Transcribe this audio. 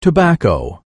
tobacco.